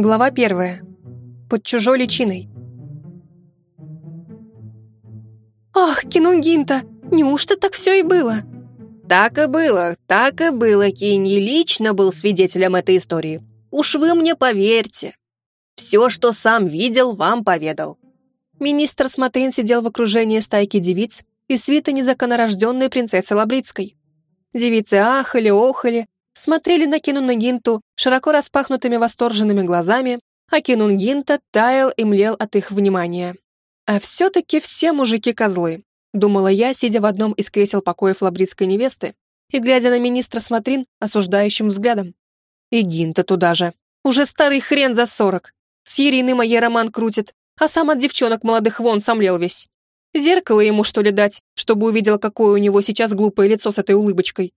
Глава первая. Под чужой личиной. «Ах, Кинунгинта, неужто так все и было?» «Так и было, так и было, Кинь, лично был свидетелем этой истории. Уж вы мне поверьте. Все, что сам видел, вам поведал». Министр Смотрин сидел в окружении стайки девиц и свита незаконнорожденной принцессы Лабрицкой. Девицы ахали, охали, смотрели на Кинунгинту широко распахнутыми восторженными глазами, а Кинунгинта таял и млел от их внимания. А все-таки все мужики козлы, думала я, сидя в одном из кресел покоев лабридской невесты и глядя на министра Смотрин осуждающим взглядом. И Гинта туда же. Уже старый хрен за сорок. С Ириной моей роман крутит, а сам от девчонок молодых вон сомлел весь. Зеркало ему, что ли, дать, чтобы увидел, какое у него сейчас глупое лицо с этой улыбочкой.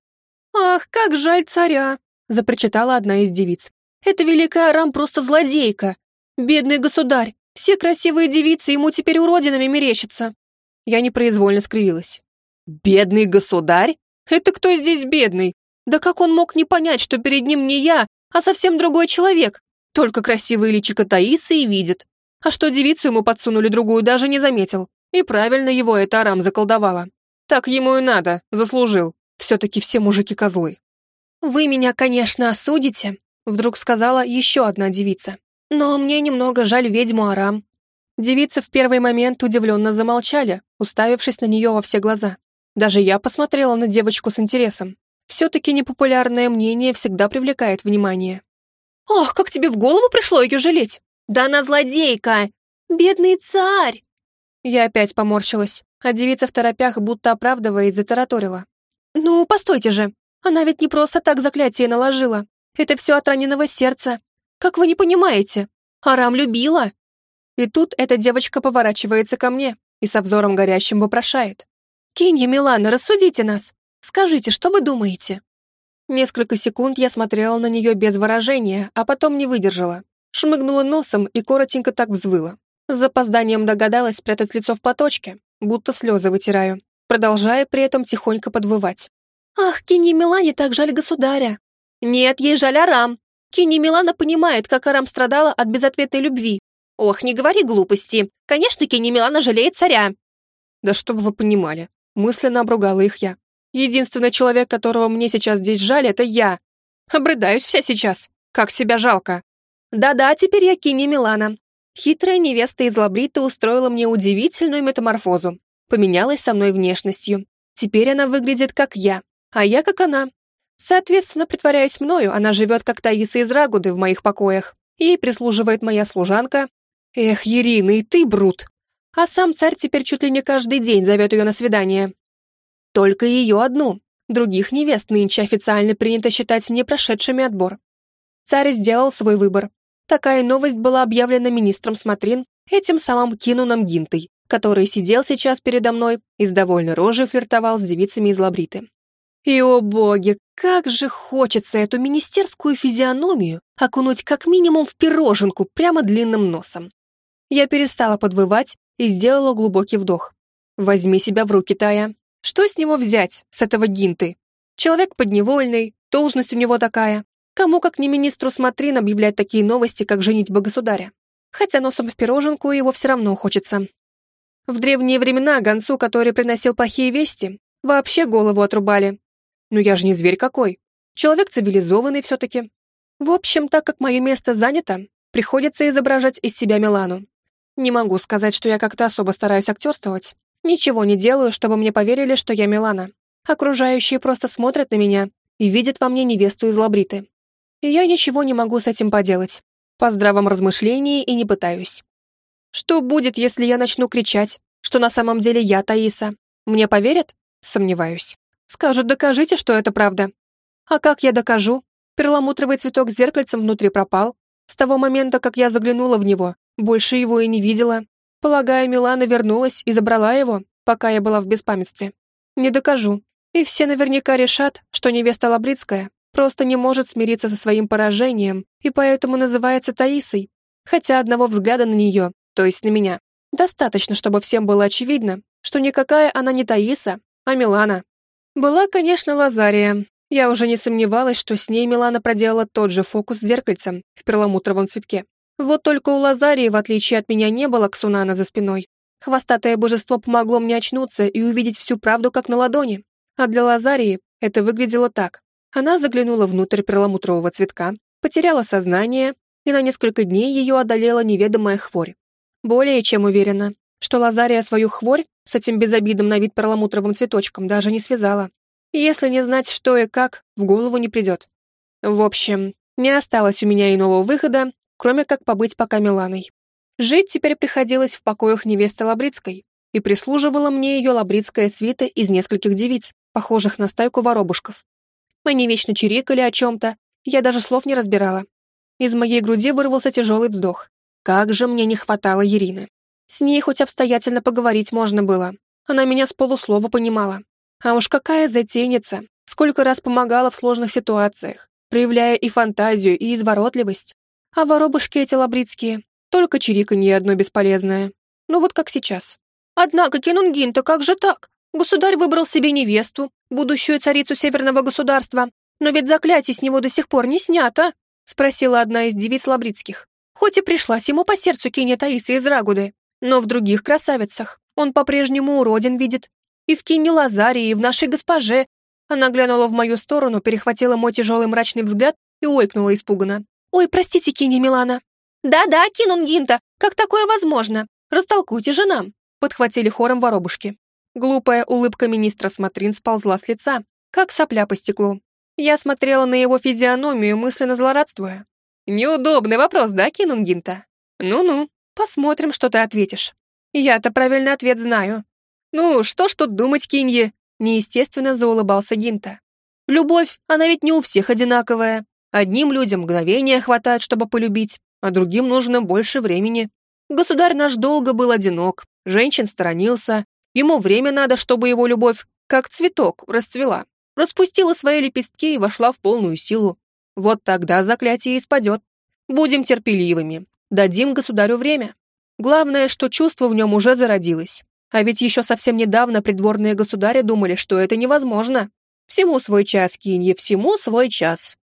«Ах, как жаль царя!» — запричитала одна из девиц. «Эта великая Арам просто злодейка! Бедный государь! Все красивые девицы ему теперь уродинами мерещатся!» Я непроизвольно скривилась. «Бедный государь? Это кто здесь бедный? Да как он мог не понять, что перед ним не я, а совсем другой человек? Только красивые личико Таисы и видит. А что девицу ему подсунули другую, даже не заметил. И правильно его эта Арам заколдовала. Так ему и надо, заслужил. Все-таки все мужики козлы. «Вы меня, конечно, осудите», — вдруг сказала еще одна девица. «Но мне немного жаль ведьму Арам». Девицы в первый момент удивленно замолчали, уставившись на нее во все глаза. Даже я посмотрела на девочку с интересом. Все-таки непопулярное мнение всегда привлекает внимание. «Ах, как тебе в голову пришло ее жалеть? Да она злодейка! Бедный царь!» Я опять поморщилась, а девица в торопях, будто оправдываясь, затараторила. «Ну, постойте же, она ведь не просто так заклятие наложила. Это все от раненого сердца. Как вы не понимаете? Арам любила!» И тут эта девочка поворачивается ко мне и со взором горящим вопрошает. «Кинья, Милана, рассудите нас. Скажите, что вы думаете?» Несколько секунд я смотрела на нее без выражения, а потом не выдержала. Шмыгнула носом и коротенько так взвыла. С запозданием догадалась спрятать лицо в поточке, будто слезы вытираю, продолжая при этом тихонько подвывать. «Ах, Кини Милане так жаль государя!» «Нет, ей жаль Арам!» Кини Милана понимает, как Арам страдала от безответной любви. «Ох, не говори глупости! Конечно, Кини Милана жалеет царя!» «Да чтобы вы понимали!» Мысленно обругала их я. «Единственный человек, которого мне сейчас здесь жаль, это я. Обрыдаюсь вся сейчас. Как себя жалко!» «Да-да, теперь я Кини Милана. Хитрая невеста из Лабрита устроила мне удивительную метаморфозу. Поменялась со мной внешностью. Теперь она выглядит как я, а я как она. Соответственно, притворяясь мною, она живет как Таиса из Рагуды в моих покоях. Ей прислуживает моя служанка. Эх, Ирина, и ты брут. А сам царь теперь чуть ли не каждый день зовет ее на свидание. Только ее одну. Других невест нынче официально принято считать не прошедшими отбор. Царь сделал свой выбор, Такая новость была объявлена министром Смотрин, этим самым Кинуном Гинтой, который сидел сейчас передо мной и с довольной рожей флиртовал с девицами из Лабриты. И, о боги, как же хочется эту министерскую физиономию окунуть как минимум в пироженку прямо длинным носом. Я перестала подвывать и сделала глубокий вдох. Возьми себя в руки, Тая. Что с него взять, с этого гинты? Человек подневольный, должность у него такая. Кому, как не министру Смотрин, объявлять такие новости, как женитьба государя. Хотя носом в пироженку его все равно хочется. В древние времена гонцу, который приносил плохие вести, вообще голову отрубали. Ну я же не зверь какой. Человек цивилизованный все-таки. В общем, так как мое место занято, приходится изображать из себя Милану. Не могу сказать, что я как-то особо стараюсь актерствовать. Ничего не делаю, чтобы мне поверили, что я Милана. Окружающие просто смотрят на меня и видят во мне невесту из Лабриты и я ничего не могу с этим поделать. По здравом размышлении и не пытаюсь. Что будет, если я начну кричать, что на самом деле я Таиса? Мне поверят? Сомневаюсь. Скажут, докажите, что это правда. А как я докажу? Перламутровый цветок с зеркальцем внутри пропал. С того момента, как я заглянула в него, больше его и не видела. Полагаю, Милана вернулась и забрала его, пока я была в беспамятстве. Не докажу. И все наверняка решат, что невеста Лабрицкая просто не может смириться со своим поражением и поэтому называется Таисой, хотя одного взгляда на нее, то есть на меня, достаточно, чтобы всем было очевидно, что никакая она не Таиса, а Милана. Была, конечно, Лазария. Я уже не сомневалась, что с ней Милана проделала тот же фокус с зеркальцем в перламутровом цветке. Вот только у Лазарии, в отличие от меня, не было Ксунана за спиной. Хвостатое божество помогло мне очнуться и увидеть всю правду как на ладони. А для Лазарии это выглядело так. Она заглянула внутрь перламутрового цветка, потеряла сознание, и на несколько дней ее одолела неведомая хворь. Более чем уверена, что Лазария свою хворь с этим безобидным на вид перламутровым цветочком даже не связала. Если не знать, что и как, в голову не придет. В общем, не осталось у меня иного выхода, кроме как побыть пока Миланой. Жить теперь приходилось в покоях невесты Лабрицкой, и прислуживала мне ее лабрицкая свита из нескольких девиц, похожих на стайку воробушков. Они вечно чирикали о чем-то, я даже слов не разбирала. Из моей груди вырвался тяжелый вздох. Как же мне не хватало Ирины. С ней хоть обстоятельно поговорить можно было. Она меня с полуслова понимала. А уж какая затейница, сколько раз помогала в сложных ситуациях, проявляя и фантазию, и изворотливость. А воробушки эти лабрицкие, только чириканье одно бесполезное. Ну вот как сейчас. Однако, Кенунгин-то как же так? Государь выбрал себе невесту, будущую царицу северного государства, но ведь заклятие с него до сих пор не снято, спросила одна из девиц лабрицких. Хоть и пришлась ему по сердцу Кеня Таиса из Рагуды, но в других красавицах он по-прежнему уродин видит. И в Кине Лазарии, и в нашей госпоже. Она глянула в мою сторону, перехватила мой тяжелый мрачный взгляд и ойкнула испуганно. «Ой, простите, Кине Милана». «Да-да, Кинунгинта, как такое возможно? Растолкуйте же нам», подхватили хором воробушки. Глупая улыбка министра Смотрин сползла с лица, как сопля по стеклу. Я смотрела на его физиономию, мысленно злорадствуя. «Неудобный вопрос, да, Кинунгинта? Ну-ну, посмотрим, что ты ответишь. Я-то правильный ответ знаю». «Ну, что ж тут думать, Кинье?» Неестественно заулыбался Гинта. «Любовь, она ведь не у всех одинаковая. Одним людям мгновения хватает, чтобы полюбить, а другим нужно больше времени. Государь наш долго был одинок, женщин сторонился, ему время надо, чтобы его любовь, как цветок, расцвела, распустила свои лепестки и вошла в полную силу. Вот тогда заклятие испадет. Будем терпеливыми, дадим государю время. Главное, что чувство в нем уже зародилось. А ведь еще совсем недавно придворные государи думали, что это невозможно. Всему свой час, Кинье, всему свой час.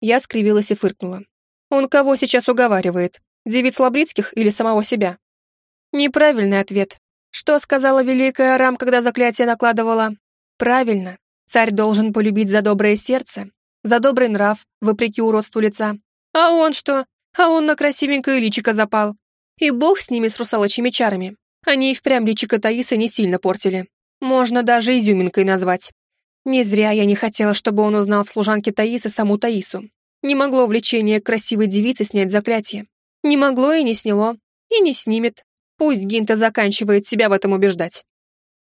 Я скривилась и фыркнула. Он кого сейчас уговаривает? Девиц Лабрицких или самого себя? Неправильный ответ. Что сказала Великая Арам, когда заклятие накладывала? Правильно. Царь должен полюбить за доброе сердце, за добрый нрав, вопреки уродству лица. А он что? А он на красивенькое личико запал. И бог с ними, с русалочьими чарами. Они и впрямь личико Таиса не сильно портили. Можно даже изюминкой назвать. Не зря я не хотела, чтобы он узнал в служанке Таисы саму Таису. Не могло влечение красивой девице снять заклятие. Не могло и не сняло. И не снимет. Пусть Гинта заканчивает себя в этом убеждать.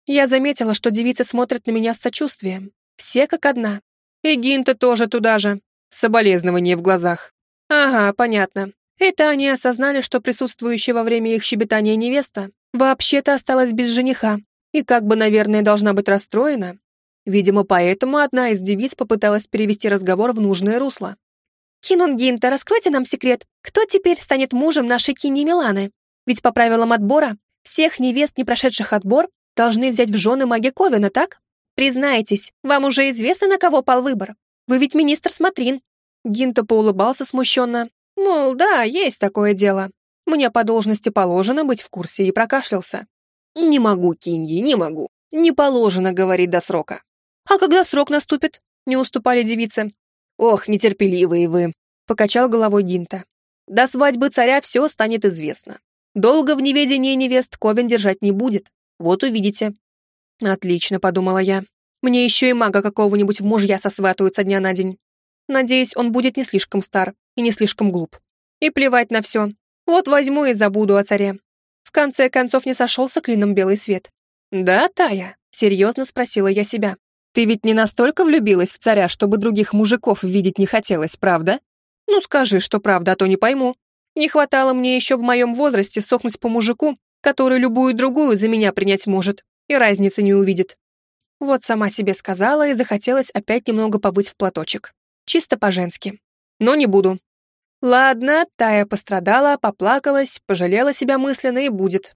Я заметила, что девицы смотрят на меня с сочувствием. Все как одна. И Гинта тоже туда же. Соболезнование в глазах. Ага, понятно. Это они осознали, что присутствующая во время их щебетания невеста вообще-то осталась без жениха и как бы, наверное, должна быть расстроена. Видимо, поэтому одна из девиц попыталась перевести разговор в нужное русло. «Кинунгинта, раскройте нам секрет, кто теперь станет мужем нашей Кини Миланы? Ведь по правилам отбора всех невест, не прошедших отбор, должны взять в жены маги Ковина, так? Признайтесь, вам уже известно, на кого пал выбор. Вы ведь министр Смотрин». Гинта поулыбался смущенно. Мол, да, есть такое дело. Мне по должности положено быть в курсе и прокашлялся. «Не могу, Киньи, не могу. Не положено говорить до срока». «А когда срок наступит?» Не уступали девицы. «Ох, нетерпеливые вы», — покачал головой Гинта. «До свадьбы царя все станет известно. Долго в неведении невест Ковен держать не будет. Вот увидите». «Отлично», — подумала я. «Мне еще и мага какого-нибудь в мужья сосватывают со дня на день. Надеюсь, он будет не слишком стар и не слишком глуп. И плевать на все. Вот возьму и забуду о царе». В конце концов не сошелся клином белый свет. «Да, Тая?» — серьезно спросила я себя. Ты ведь не настолько влюбилась в царя, чтобы других мужиков видеть не хотелось, правда? Ну скажи, что правда, а то не пойму. Не хватало мне еще в моем возрасте сохнуть по мужику, который любую другую за меня принять может, и разницы не увидит. Вот сама себе сказала и захотелось опять немного побыть в платочек. Чисто по-женски. Но не буду. Ладно, Тая пострадала, поплакалась, пожалела себя мысленно и будет.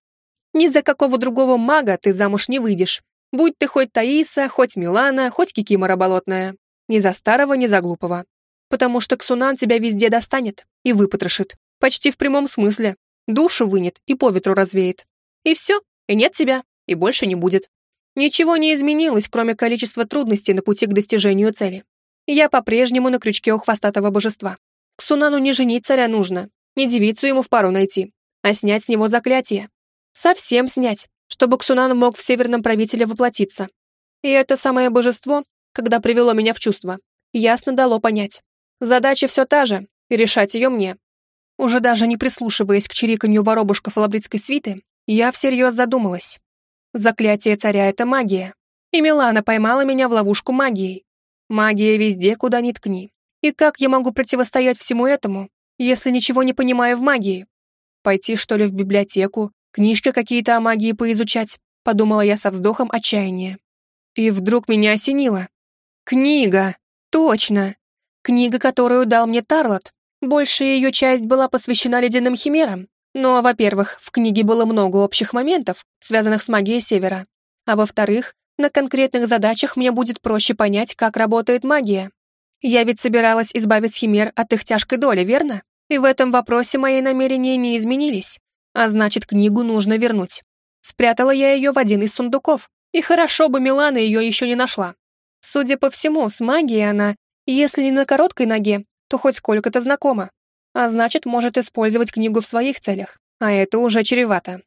Ни за какого другого мага ты замуж не выйдешь. Будь ты хоть Таиса, хоть Милана, хоть Кикимора болотная. Ни за старого, ни за глупого. Потому что Ксунан тебя везде достанет и выпотрошит. Почти в прямом смысле. Душу вынет и по ветру развеет. И все, и нет тебя, и больше не будет. Ничего не изменилось, кроме количества трудностей на пути к достижению цели. Я по-прежнему на крючке у хвостатого божества. К Сунану не женить царя нужно, не девицу ему в пару найти, а снять с него заклятие. Совсем снять, чтобы Ксунан мог в северном правителе воплотиться. И это самое божество, когда привело меня в чувство, ясно дало понять. Задача все та же, и решать ее мне. Уже даже не прислушиваясь к чириканью воробушков лабрицкой свиты, я всерьез задумалась. Заклятие царя — это магия. И Милана поймала меня в ловушку магией. Магия везде, куда ни ткни. И как я могу противостоять всему этому, если ничего не понимаю в магии? Пойти, что ли, в библиотеку, книжки какие-то о магии поизучать, подумала я со вздохом отчаяния. И вдруг меня осенило. Книга! Точно! Книга, которую дал мне Тарлот. Большая ее часть была посвящена ледяным химерам. Но, во-первых, в книге было много общих моментов, связанных с магией Севера. А во-вторых, на конкретных задачах мне будет проще понять, как работает магия. Я ведь собиралась избавить химер от их тяжкой доли, верно? И в этом вопросе мои намерения не изменились. А значит, книгу нужно вернуть. Спрятала я ее в один из сундуков. И хорошо бы Милана ее еще не нашла. Судя по всему, с магией она, если не на короткой ноге, то хоть сколько-то знакома. А значит, может использовать книгу в своих целях. А это уже чревато.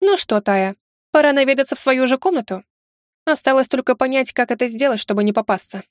Ну что, Тая, пора наведаться в свою же комнату? Осталось только понять, как это сделать, чтобы не попасться.